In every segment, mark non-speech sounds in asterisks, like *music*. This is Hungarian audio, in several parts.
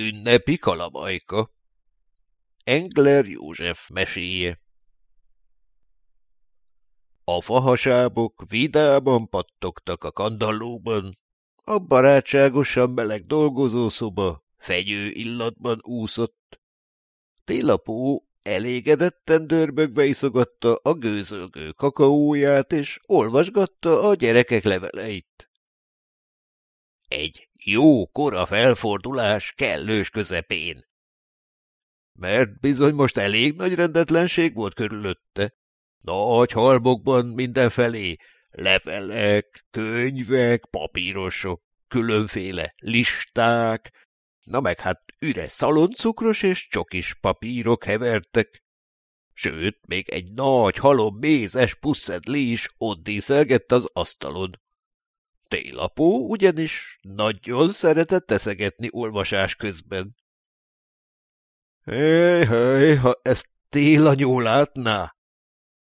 Ünnepi kalabajka Engler József meséje A fahasábok vidáman pattogtak a kandallóban, a barátságosan meleg dolgozószoba fegyő illatban úszott. Télapó elégedetten dörbögve iszogatta a gőzölgő kakaóját, és olvasgatta a gyerekek leveleit. Egy jó kora felfordulás kellős közepén. Mert bizony most elég nagy rendetlenség volt körülötte. Nagy halmokban mindenfelé levelek, könyvek, papírosok, különféle listák, na meg hát üres szaloncukros és csokis papírok hevertek. Sőt, még egy nagy halom mézes pusszedli is ott díszelgett az asztalon. Télapó ugyanis nagyon szeretett eszegetni olvasás közben. Hé, hé, ha ezt télanyó látná,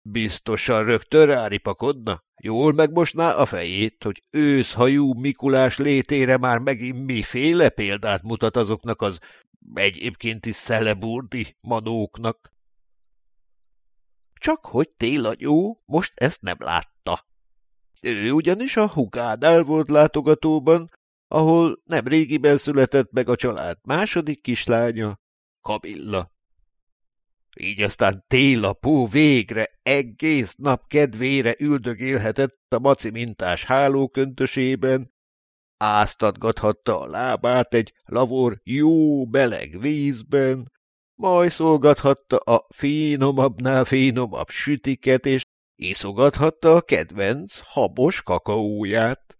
biztosan rögtön ráripakodna, jól megmosná a fejét, hogy őszhajú Mikulás létére már megint miféle példát mutat azoknak az egyébként is szeleburdi manóknak. Csak hogy télanyó most ezt nem látta. Ő ugyanis a hugánál volt látogatóban, ahol nem régiben született meg a család második kislánya, Kamilla. Így aztán télapó végre egész nap kedvére üldögélhetett a maci mintás hálóköntösében, áztatgathatta a lábát egy lavor jó beleg vízben, majd szolgathatta a finomabbnál finomabb sütiket, és iszogathatta a kedvenc habos kakaóját.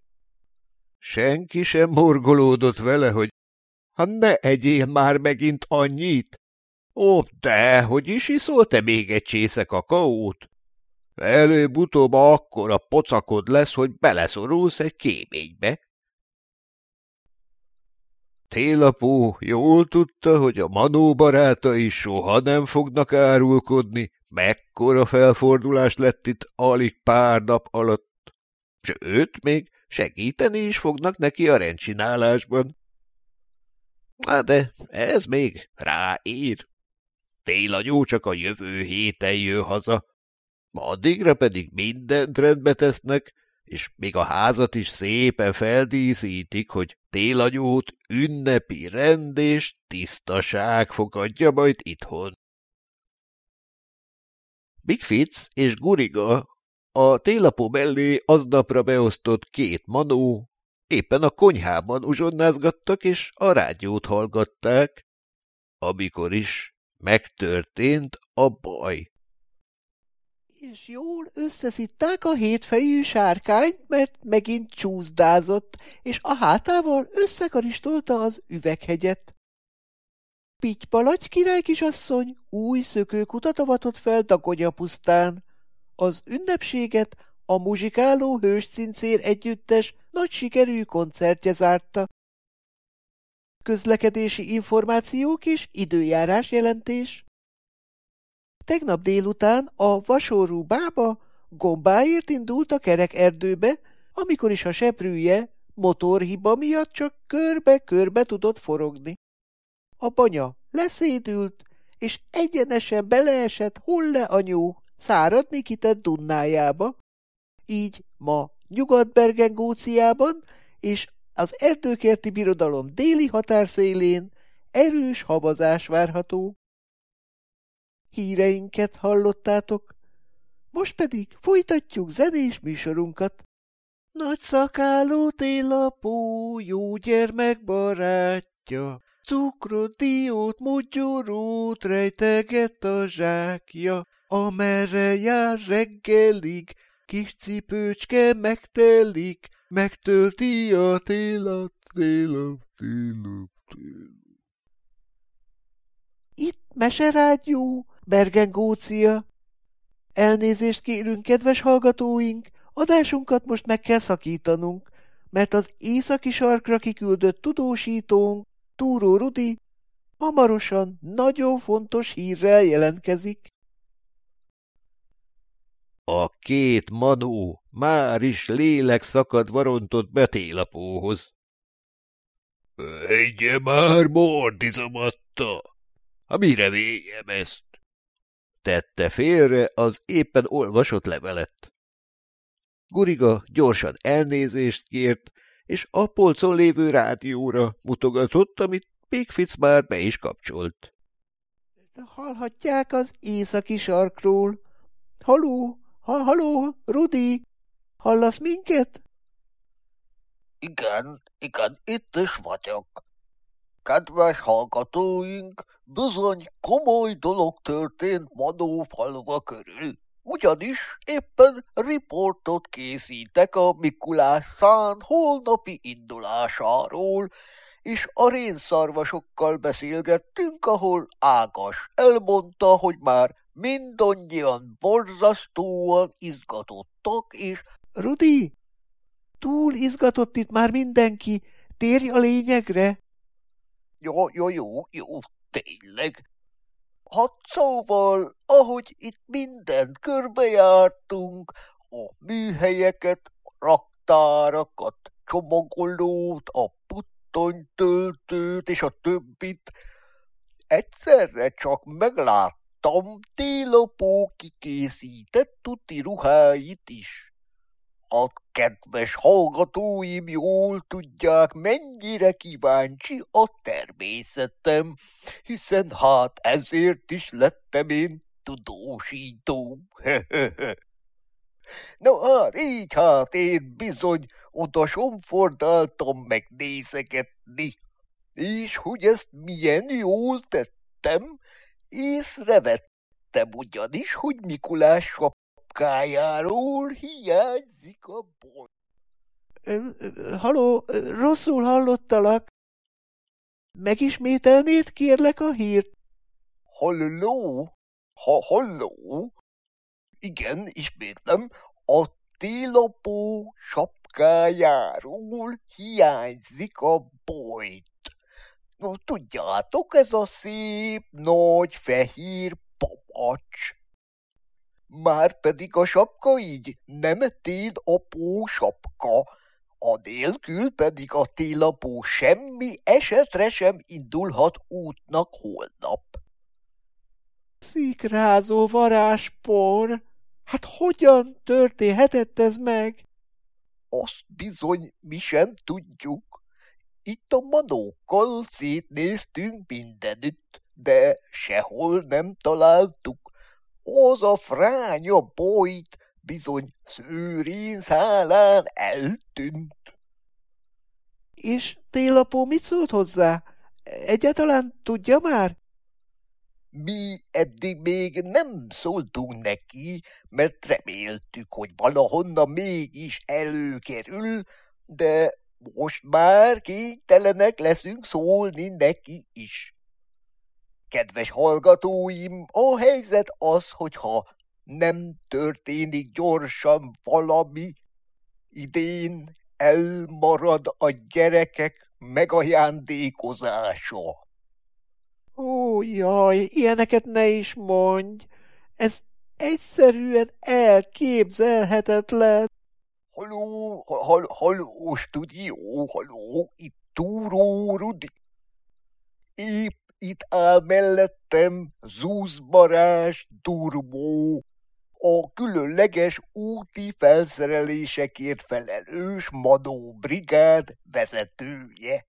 Senki sem morgolódott vele, hogy ha ne egyél már megint annyit. Ó, de, hogy is iszol te még egy csésze kakaót? Előbb-utóbb akkora pocakod lesz, hogy beleszorulsz egy kéménybe. Télapó jól tudta, hogy a manó barátai soha nem fognak árulkodni, mekkora felfordulás lett itt alig pár nap alatt. Sőt, még segíteni is fognak neki a rendcsinálásban. Na de ez még ráír. Télanyó csak a jövő héten jön haza. Addigra pedig mindent rendbe tesznek, és még a házat is szépen feldíszítik, hogy télanyót ünnepi rend és tisztaság fogadja majd itthon. Big Fitz és Guriga a télapó mellé aznapra beosztott két manó éppen a konyhában uzsonnázgattak és a rádiót hallgatták, amikor is megtörtént a baj. És jól összeszitták a hétfejű sárkányt, mert megint csúszdázott, és a hátával összekaristolta az üveghegyet. Pittypalagy király kisasszony új szökőkutat avatott fel Dagonya pusztán. Az ünnepséget a muzsikáló hőscincér együttes nagy sikerű koncertje zárta. Közlekedési információk és időjárás jelentés. Tegnap délután a vasorú bába gombáért indult a kerek erdőbe, amikor is a seprűje motorhiba miatt csak körbe-körbe tudott forogni. A banya leszédült, és egyenesen beleesett Hulle anyó száradni kitett Dunnájába. Így ma Nyugat-Bergen Góciában és az erdőkerti birodalom déli határszélén erős havazás várható. Híreinket hallottátok, most pedig folytatjuk zenés műsorunkat. Nagy szakáló télapó, jó gyermek barátja, cukrot, diót, mogyorót rejteget a zsákja, amerre jár reggelig, kis cipőcske megtelik, megtölti a télat, télat, télat, télat. Itt Meserágyú, Bergen Gócia. Elnézést kérünk, kedves hallgatóink, adásunkat most meg kell szakítanunk, mert az északi sarkra kiküldött tudósítónk, Túró Rudi, hamarosan nagyon fontos hírrel jelentkezik. A két manó már is lélek szakad varontott betélapóhoz. – Egye már, mordizomatta! Ha mire véjem ezt? Tette félre az éppen olvasott levelet. Guriga gyorsan elnézést kért, és a polcon lévő rádióra mutogatott, amit Pigfitz már be is kapcsolt. Hallhatják az északi sarkról. Haló, ha, haló, Rudi, hallasz minket? Igen, igen, itt is vagyok. Kedves hallgatóink, bizony komoly dolog történt Manófalva körül. Ugyanis éppen riportot készítek a Mikulás szán holnapi indulásáról, és a rénszarvasokkal beszélgettünk, ahol Ágas elmondta, hogy már mindannyian borzasztóan izgatottak, és... Rudi, túl izgatott itt már mindenki, térj a lényegre. Jó, jó, jó, jó, tényleg. Hát szóval, ahogy itt mindent körbejártunk, a műhelyeket, a raktárakat, csomagolót, a puttonytöltőt és a többit, egyszerre csak megláttam télapó kikészített tuti ruháit is. A kedves hallgatóim jól tudják, mennyire kíváncsi a természetem, hiszen hát ezért is lettem én tudósító. *laughs* No hát, így hát én bizony oda somfordáltam megnézegetni, és hogy ezt milyen jól tettem, észrevettem ugyanis, hogy Mikulás sapkájáról hiányzik a boly. Haló, rosszul hallottalak. Megismételnéd, kérlek, a hírt? Halló? Ha, halló? Igen, ismétlem, a télapó sapkájáról hiányzik a bojt. No, tudjátok, ez a szép, nagy, fehér papacs. Már pedig a sapka így nem télapó sapka, a nélkül pedig a télapó semmi esetre sem indulhat útnak holnap. Szikrázó varázspor! Hát hogyan történhetett ez meg? Azt bizony mi sem tudjuk. Itt a manókkal szétnéztünk mindenütt, de sehol nem találtuk. Az a fránya bolyt bizony szőrén szálán eltűnt. És télapó mit szólt hozzá? Egyáltalán tudja már? Mi eddig még nem szóltunk neki, mert reméltük, hogy valahonnan mégis előkerül, de most már kénytelenek leszünk szólni neki is. Kedves hallgatóim, a helyzet az, hogyha nem történik gyorsan valami, idén elmarad a gyerekek megajándékozása. Ó, jaj, ilyeneket ne is mondj! Ez egyszerűen elképzelhetetlen. Haló, hal, haló, stúdió, haló, itt Túró Rudi. Épp itt áll mellettem Zúzbarás Turbó, a különleges úti felszerelésekért felelős Madó brigád vezetője.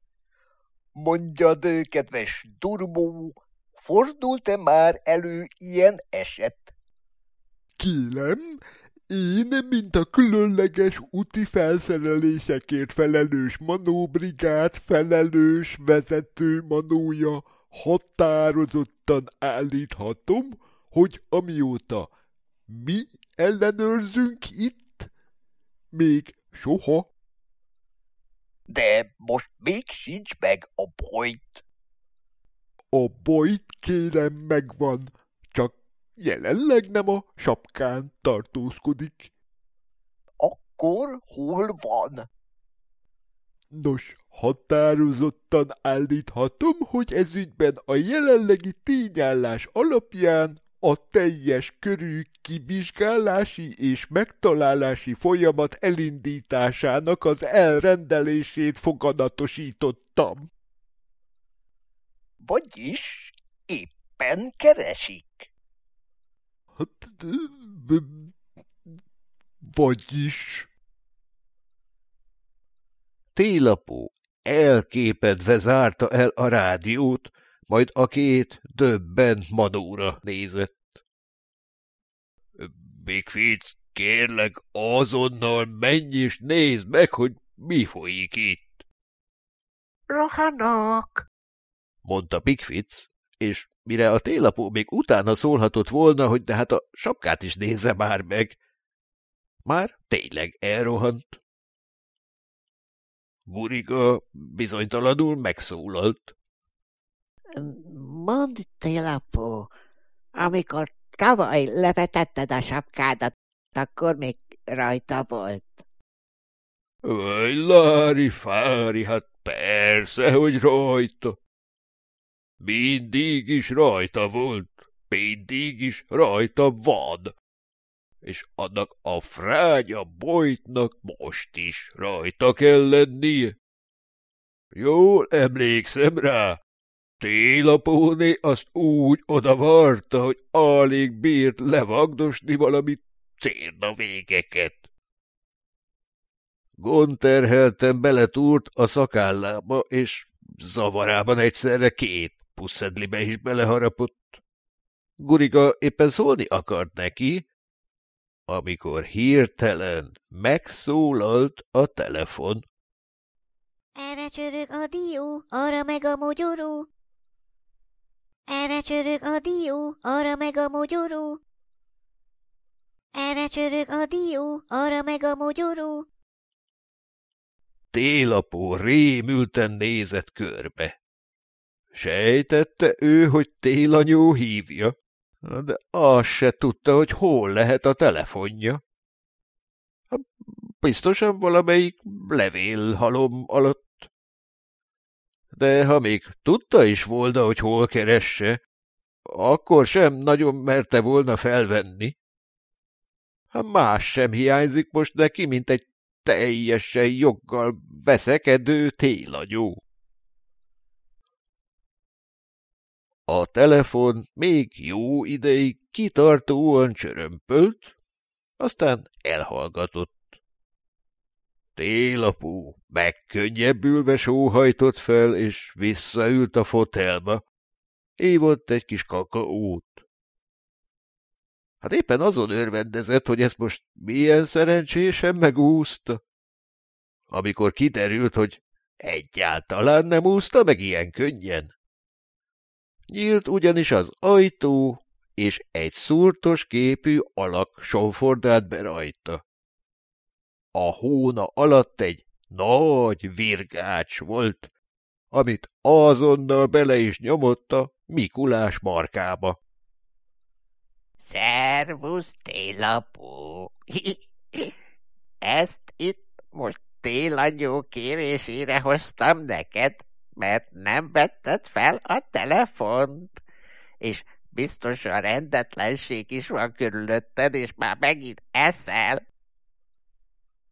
Mondjad, kedves Turbó, fordult-e már elő ilyen eset? Kélem, én, mint a különleges úti felszerelésekért felelős manóbrigád felelős vezető manója határozottan állíthatom, hogy amióta mi ellenőrzünk itt, még soha de most még sincs meg a bojt. A bojt kérem megvan, csak jelenleg nem a sapkán tartózkodik. Akkor hol van? Nos, határozottan állíthatom, hogy ezügyben a jelenlegi tényállás alapján a teljes körű kivizsgálási és megtalálási folyamat elindításának az elrendelését foganatosítottam. Vagyis éppen keresik. Hát, vagyis... Télapó elképedve zárta el a rádiót, majd a két döbbent manóra nézett. Big Fitz, kérlek, azonnal menj és nézd meg, hogy mi folyik itt. Rohanok! mondta Big Fitz, és mire a télapó még utána szólhatott volna, hogy de hát a sapkát is nézze már meg, már tényleg elrohant. Guriga bizonytalanul megszólalt. Mondd, télapó, amikor tavaly levetetted a sapkádat, akkor még rajta volt. Vaj, Lári Fári, hát persze, hogy rajta. Mindig is rajta volt, mindig is rajta van. És annak a fránya bojtnak most is rajta kell lennie. Jól emlékszem rá, Télapóné azt úgy odavarta, hogy alig bírt levagdosni valami cérna végeket. Gonterhelten beletúrt a szakállába, és zavarában egyszerre két puszedlibe is beleharapott. Guriga éppen szólni akart neki, amikor hirtelen megszólalt a telefon. Erre csörög a dió, arra meg a mogyoró. Erre csörög a dió, arra meg a mogyoró. Erre csörög a dió, arra meg a mogyoró. Télapó rémülten nézett körbe. Sejtette ő, hogy télanyó hívja, de azt se tudta, hogy hol lehet a telefonja. Biztosan valamelyik levélhalom alatt de ha még tudta is volna, hogy hol keresse, akkor sem nagyon merte volna felvenni. Ha más sem hiányzik most neki, mint egy teljesen joggal veszekedő télagyó. A telefon még jó ideig kitartóan csörömpölt, aztán elhallgatott. Télapú megkönnyebbülve sóhajtott fel, és visszaült a fotelba. Évott egy kis kakaót. Hát éppen azon örvendezett, hogy ezt most milyen szerencsésen megúszta. Amikor kiderült, hogy egyáltalán nem úszta meg ilyen könnyen. Nyílt ugyanis az ajtó, és egy szúrtos képű alak sonfordált be rajta. A hóna alatt egy nagy virgács volt, amit azonnal bele is nyomott a Mikulás markába. Szervusz, télapó! Ezt itt most télanyó kérésére hoztam neked, mert nem vetted fel a telefont, és biztos a rendetlenség is van körülötted, és már megint eszel.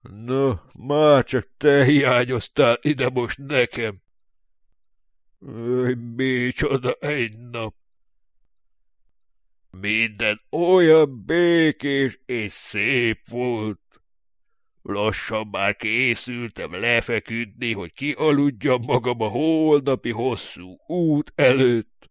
Na, már csak te hiányoztál ide most nekem. Öj, micsoda egy nap! Minden olyan békés és szép volt. Lassan már készültem lefeküdni, hogy kialudjam magam a holnapi hosszú út előtt.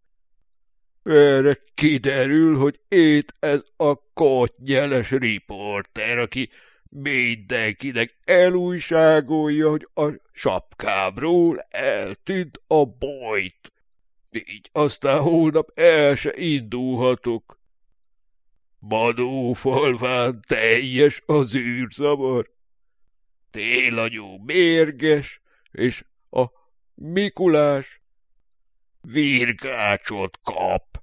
Erre kiderül, hogy itt ez a kotnyeles riporter, aki mindenkinek elújságolja, hogy a sapkámról eltűnt a bojt. Így aztán holnap el se indulhatok. Madófalván teljes az űrzavar. Télanyó mérges, és a Mikulás virgácsot kap.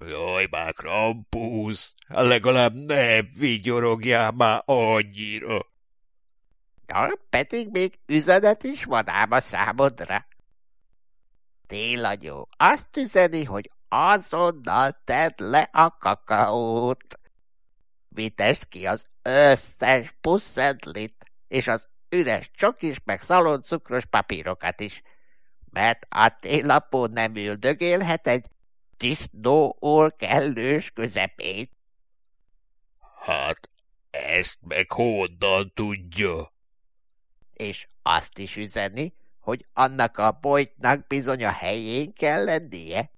Jaj, már Krampus, legalább ne vigyorogjál már annyira. Ja, pedig még üzenet is van ám a számodra. Télanyó azt üzeni, hogy azonnal tedd le a kakaót. Vitesd ki az összes puszedlit, és az üres csokis meg szaloncukros papírokat is. mert a télapó nem üldögélhet egy disznóól kellős közepét. Hát, ezt meg honnan tudja? És azt is üzeni, hogy annak a bolytnak bizony a helyén kell lennie.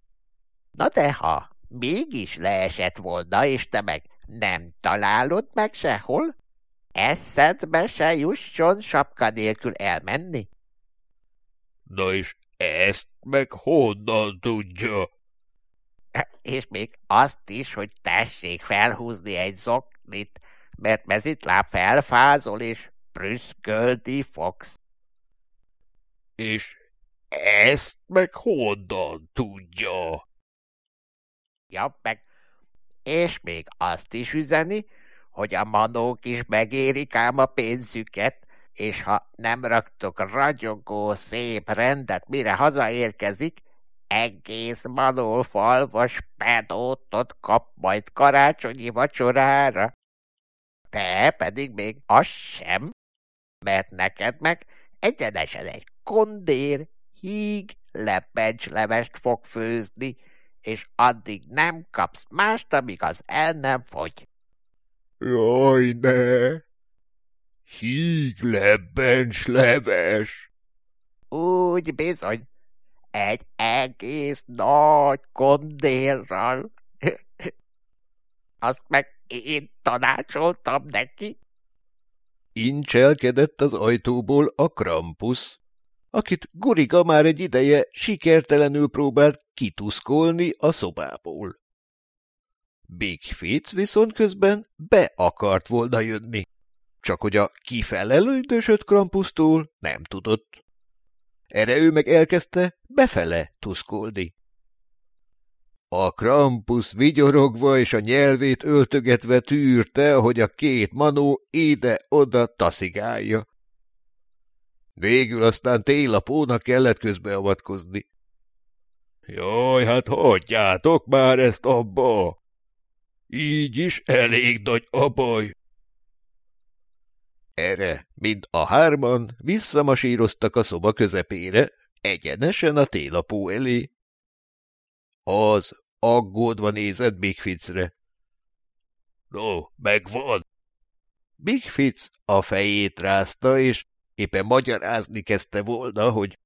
Na de ha mégis leesett volna, és te meg nem találod meg sehol, eszedbe se jusson sapka nélkül elmenni. Na és ezt meg honnan tudja? És még azt is, hogy tessék felhúzni egy zoknit, mert mezitláb felfázol, és prüszköldi fogsz. És ezt meg honnan tudja? Ja, meg, és még azt is üzeni, hogy a manók is megérik ám a pénzüket, és ha nem raktok ragyogó, szép rendet, mire hazaérkezik, egész manó falvas pedótot kap majd karácsonyi vacsorára. Te pedig még az sem, mert neked meg egyenesen egy kondér, híg, lepencslevest fog főzni, és addig nem kapsz mást, amíg az el nem fogy. Jaj, ne! Híg lebencs leves! Úgy bizony, egy egész nagy kondérral. *laughs* Azt meg én tanácsoltam neki. Incselkedett az ajtóból a Krampus, akit Guriga már egy ideje sikertelenül próbált kituszkolni a szobából. Big Fitz viszont közben be akart volna jönni, csak hogy a kifelelődösött Krampusztól nem tudott. Erre ő meg elkezdte befele tuszkolni. A Krampus vigyorogva és a nyelvét öltögetve tűrte, hogy a két manó ide-oda taszigálja. Végül aztán télapónak kellett közbeavatkozni. Jaj, hát hagyjátok már ezt abba! Így is elég nagy a baj. Erre mind a hárman visszamasíroztak a szoba közepére, egyenesen a télapó elé. Az aggódva nézett Big Fitzre. No, megvan. Big Fitz a fejét rázta, és éppen magyarázni kezdte volna, hogy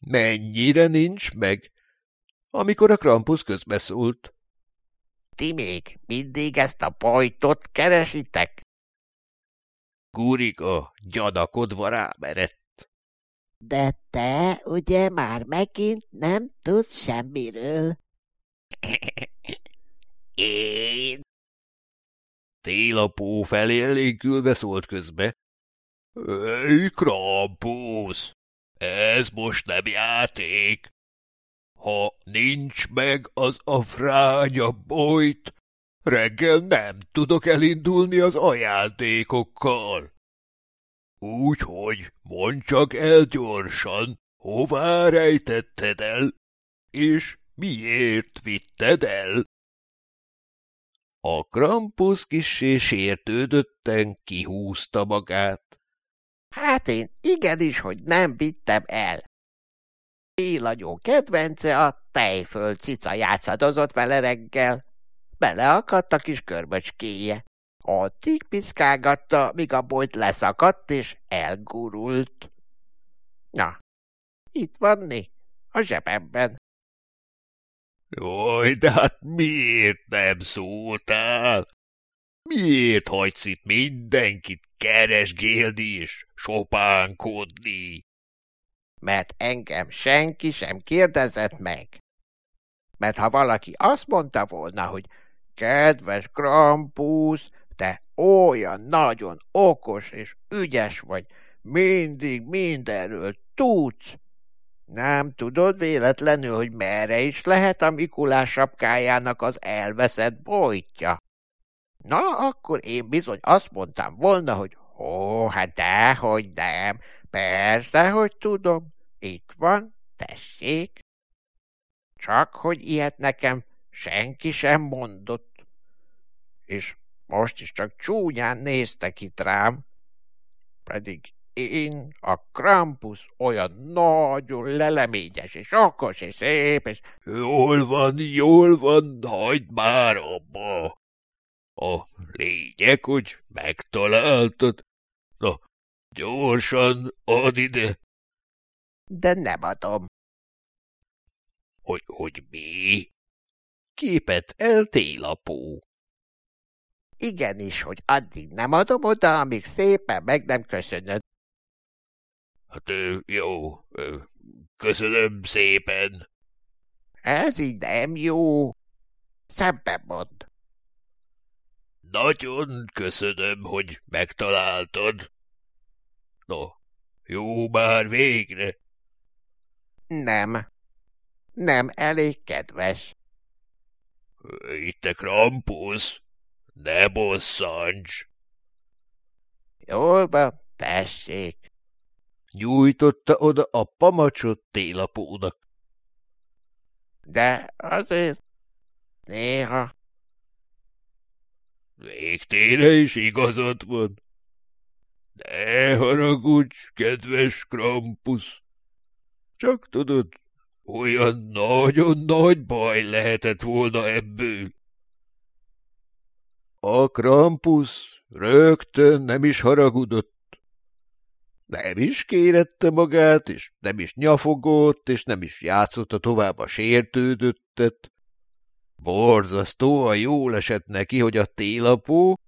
mennyire nincs meg, amikor a Krampus közbeszólt. Ti még mindig ezt a pajtot keresitek? Gurika gyanakodva rámerett. De te ugye már megint nem tudsz semmiről. *laughs* Én? Télapó felélénkülve szólt közbe. Ej, Krampus! Ez most nem játék. Ha nincs meg az a fránya bolyt, reggel nem tudok elindulni az ajándékokkal. Úgyhogy mondd csak el gyorsan, hová rejtetted el, és miért vitted el? A Krampus kissé sértődötten kihúzta magát. Hát én igenis, hogy nem vittem el. Illanyó kedvence a tejföld cica játszadozott vele reggel. Beleakadt a kis körböcskéje. Addig piszkálgatta, míg a bolt leszakadt és elgurult. Na, itt van né, a zsebemben. Jaj, de hát miért nem szóltál? Miért hagysz itt mindenkit keresgélni és sopánkodni? Mert engem senki sem kérdezett meg. Mert ha valaki azt mondta volna, hogy kedves Krampus, te olyan nagyon okos és ügyes vagy, mindig mindenről tudsz, nem tudod véletlenül, hogy merre is lehet a Mikulás sapkájának az elveszett bojtja? Na, akkor én bizony azt mondtam volna, hogy ó, hát dehogy nem, persze, hogy tudom, itt van, tessék. Csak hogy ilyet nekem senki sem mondott. És most is csak csúnyán néztek itt rám, pedig Én, a Krampus olyan nagyon leleményes, és okos, és szép, és... Jól van, jól van, hagyd már abba. A lényeg, hogy megtaláltad. Na, gyorsan add ide. De nem adom. Hogy, hogy mi? Képet el télapó. Igenis, hogy addig nem adom oda, amíg szépen meg nem köszönöd. Hát jó, köszönöm szépen. Ez így nem jó. Szebben mond. Nagyon köszönöm, hogy megtaláltad. No, jó már végre. Nem. Nem elég kedves. Itt te Krampus, ne bosszancs. Jól van, tessék. Nyújtotta oda a pamacsot télapónak. De azért néha Végtére is igazad van. Ne haragudj, kedves Krampus. Csak tudod, olyan nagyon nagy baj lehetett volna ebből. A Krampus rögtön nem is haragudott. Nem is kérette magát, és nem is nyafogott, és nem is játszotta tovább a sértődöttet. Borzasztóan jól esett neki, hogy a télapó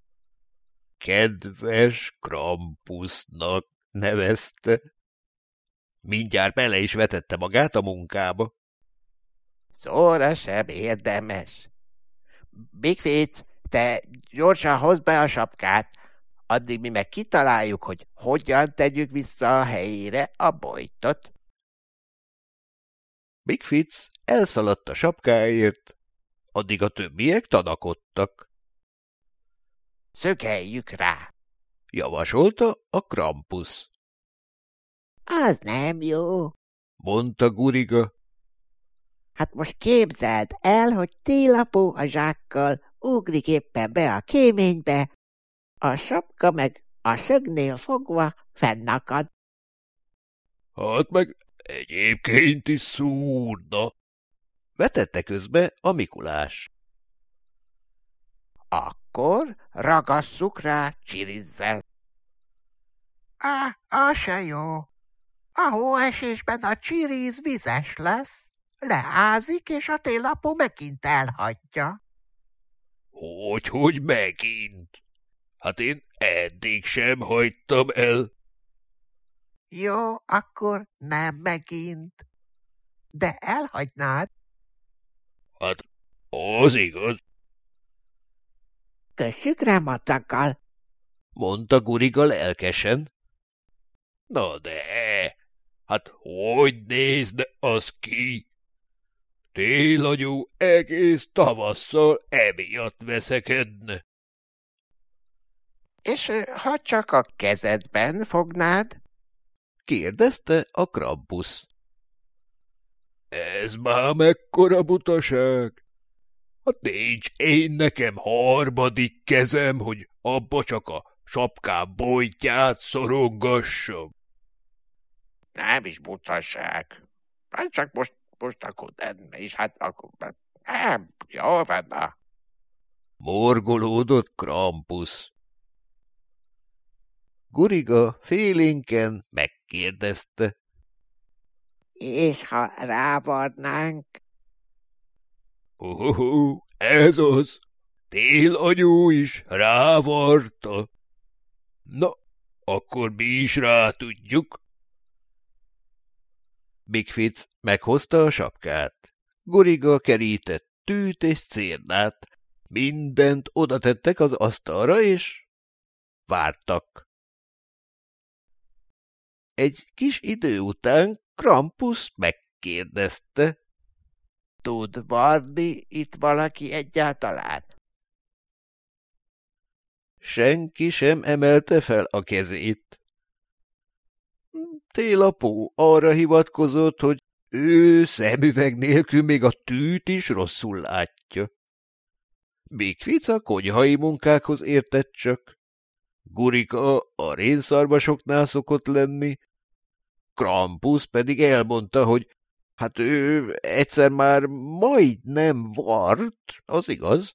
kedves Krampusnak nevezte. Mindjárt bele is vetette magát a munkába. szóra sem érdemes. Big Fitz, te gyorsan hozd be a sapkát, addig mi meg kitaláljuk, hogy hogyan tegyük vissza a helyére a bojtot. Big Fitz elszaladt a sapkáért, addig a többiek tanakodtak. Szögeljük rá. Javasolta a Krampus. Az nem jó. Mondta Guriga. Hát most képzeld el, hogy télapó a zsákkal ugrik éppen be a kéménybe, a sapka meg a szögnél fogva fennakad. Hát meg egyébként is szúrna. Vetette közbe a Mikulás. Akkor ragasszuk rá csirizzel. Á, az se jó. A hóesésben a csiríz vizes lesz, leázik, és a télapó megint elhagyja. Hogy, hogy megint? Hát én eddig sem hagytam el. Jó, akkor nem megint. De elhagynád, az igaz. Kössük rá macakkal. Mondta Guriga lelkesen. Na de, hát hogy nézne az ki? Télagyú egész tavasszal emiatt veszekedne. és ha csak a kezedben fognád, Kérdezte a Krampus. Ez már mekkora butaság! Hát nincs én nekem harmadik kezem, hogy abba csak a sapkám bojtját szorongassam. nem is butaság. Hát csak most, most akkor nem, és hát akkor nem, jól van, na. Morgolódott Krampus. Guriga félénken megkérdezte. És ha rávarnánk, Ó, ez az! Télanyú is rávarta. Na, akkor mi is rá tudjuk. Big Fitz meghozta a sapkát. Guriga kerített tűt és cérnát. Mindent oda tettek az asztalra, és vártak. Egy kis idő után Krampus megkérdezte. Tud varni itt valaki egyáltalán? Senki sem emelte fel a kezét. Télapó arra hivatkozott, hogy ő szemüveg nélkül még a tűt is rosszul látja. Bigfic a konyhai munkákhoz értett csak. Gurika a rénszarvasoknál szokott lenni, Krampus pedig elmondta, hogy hát ő egyszer már majdnem vart, az igaz,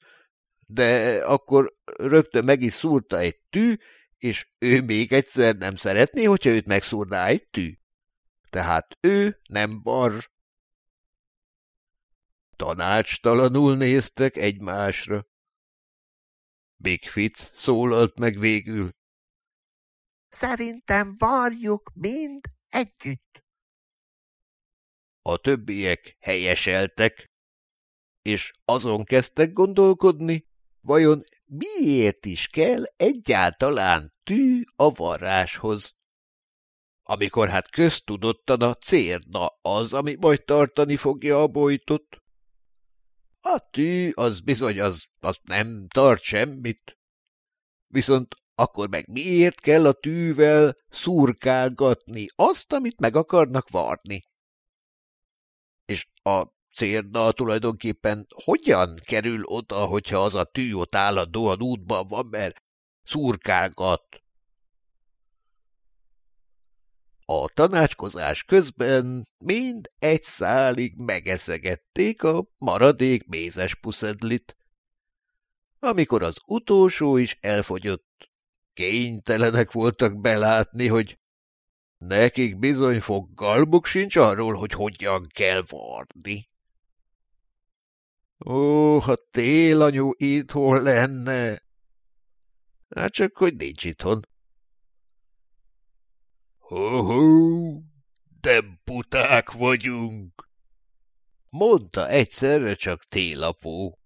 de akkor rögtön meg is szúrta egy tű, és ő még egyszer nem szeretné, hogyha őt megszúrná egy tű. Tehát ő nem var. Tanácstalanul néztek egymásra. Big Fitz szólalt meg végül. Szerintem varjuk mind együtt. A többiek helyeseltek, és azon kezdtek gondolkodni, vajon miért is kell egyáltalán tű a varráshoz. Amikor hát köztudottan a cérna az, ami majd tartani fogja a bojtot. A tű az bizony az, az nem tart semmit. Viszont akkor meg miért kell a tűvel szurkálgatni azt, amit meg akarnak varni? És a cérna tulajdonképpen hogyan kerül oda, hogyha az a tű ott állandóan útban van, mert szurkálgat? A tanácskozás közben mind egy szálig megeszegették a maradék mézes puszedlit. Amikor az utolsó is elfogyott, kénytelenek voltak belátni, hogy nekik bizony foggalmuk sincs arról, hogy hogyan kell varni. Ó, ha télanyú itthon lenne! Hát csak, hogy nincs itthon. Ho-ho, de buták vagyunk, mondta egyszerre csak télapó.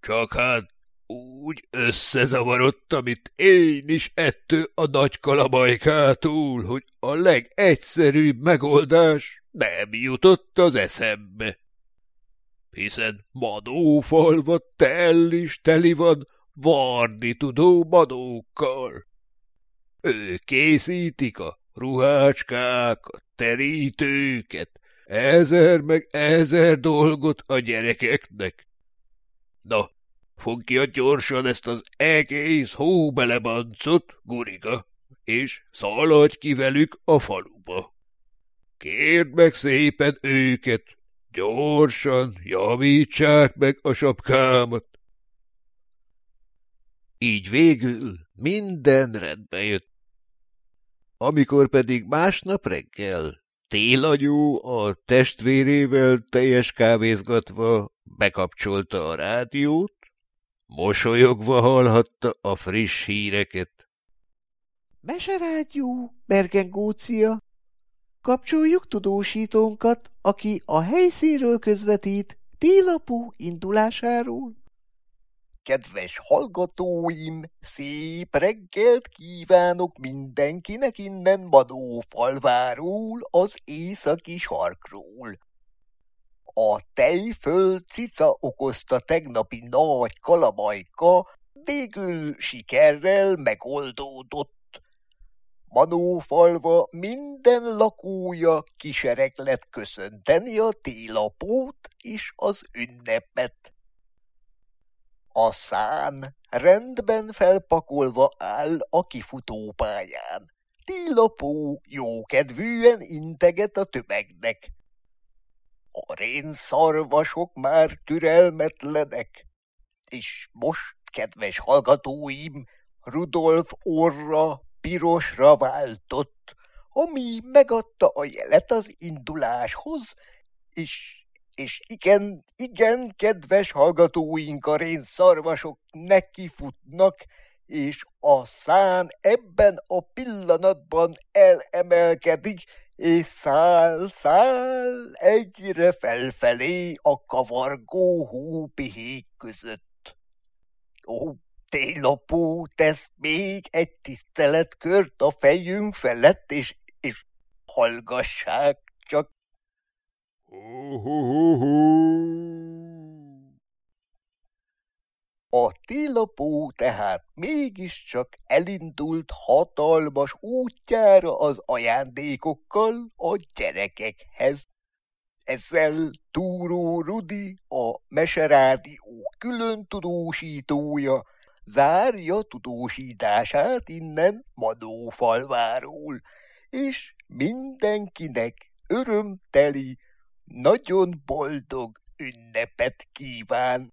Csak hát úgy összezavarodtam itt én is ettől a nagy kalabajkától, hogy a legegyszerűbb megoldás nem jutott az eszembe. Hiszen Madófalva tell is teli van varni tudó madókkal. Ők készítik a ruhácskákat, terítőket, ezer meg ezer dolgot a gyerekeknek. Na, fogja gyorsan ezt az egész hóbelebancot, Guriga, és szaladj ki velük a faluba. Kérd meg szépen őket, gyorsan javítsák meg a sapkámat. Így végül minden rendbe jött. Amikor pedig másnap reggel Télanyú a testvérével teljes kávézgatva bekapcsolta a rádiót, mosolyogva hallhatta a friss híreket. Meserádió, Bergengócia, kapcsoljuk tudósítónkat, aki a helyszínről közvetít télapú indulásáról. Kedves hallgatóim, szép reggelt kívánok mindenkinek innen Madófalváról, az északi sarkról. A tejföld cica okozta tegnapi nagy kalabajka végül sikerrel megoldódott. Manófalva minden lakója kisereg lett köszönteni a télapót és az ünnepet. A szán rendben felpakolva áll a kifutópályán. Télapó jókedvűen integet a tömegnek. A rénszarvasok már türelmetlenek. És most, kedves hallgatóim, Rudolf orra pirosra váltott, ami megadta a jelet az induláshoz, és és igen, igen, kedves hallgatóink, a rénszarvasok nekifutnak, és a szán ebben a pillanatban elemelkedik, és száll, száll egyre felfelé a kavargó hópihék között. Ó, télapó tesz még egy tiszteletkört a fejünk felett, és, és hallgassák csak a télapó tehát mégiscsak elindult hatalmas útjára az ajándékokkal a gyerekekhez. Ezzel Túró Rudi, a Meserádió külön tudósítója, zárja tudósítását innen Manófalváról, és mindenkinek örömteli, nagyon boldog ünnepet kíván.